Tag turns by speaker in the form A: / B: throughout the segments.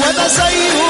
A: وبصير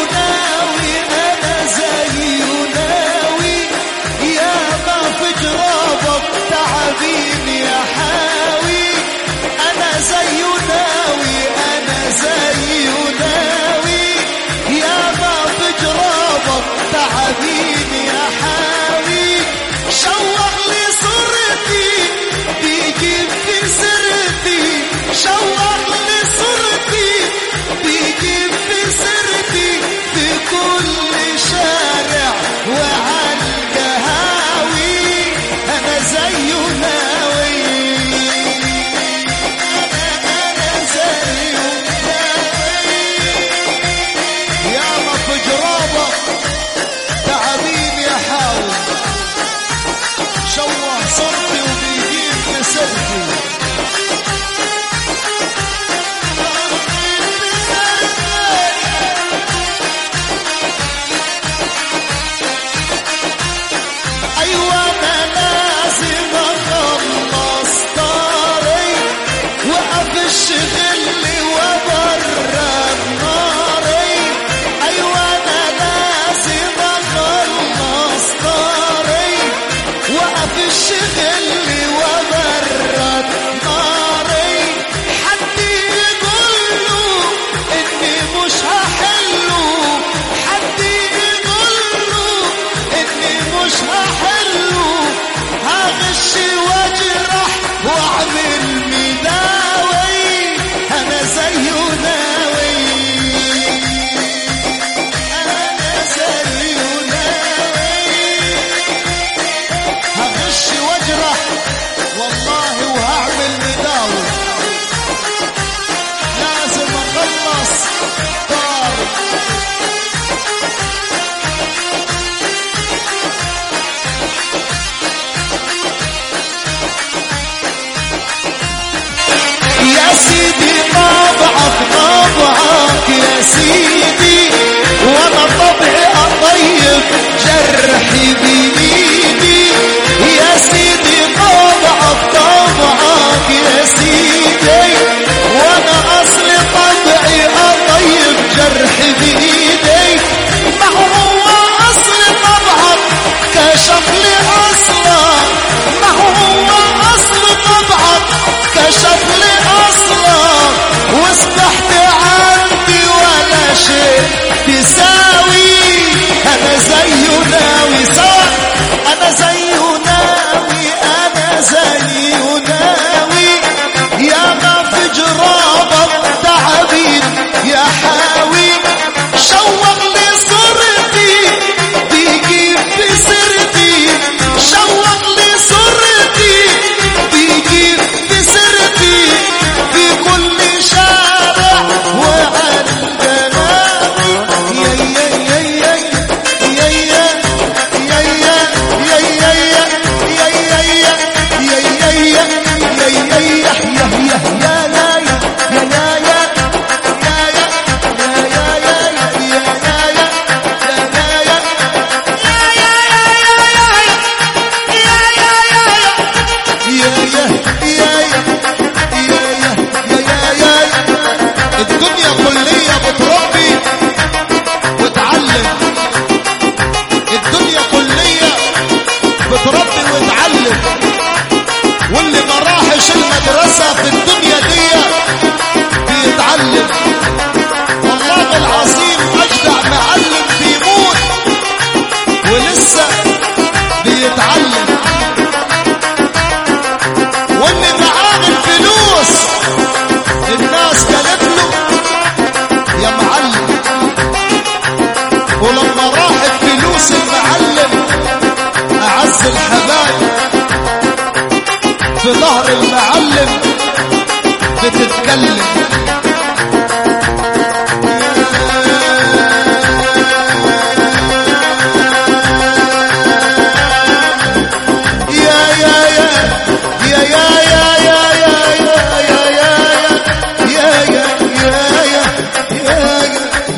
A: And يا سيدي وأنا طبعي اطيب جرحي ولسه بيتعلم. واللي معاه الفلوس الناس قالت له يا معلم ولما راحت فلوس المعلم أعز الحبايب. في ظهر المعلم بتتكلم.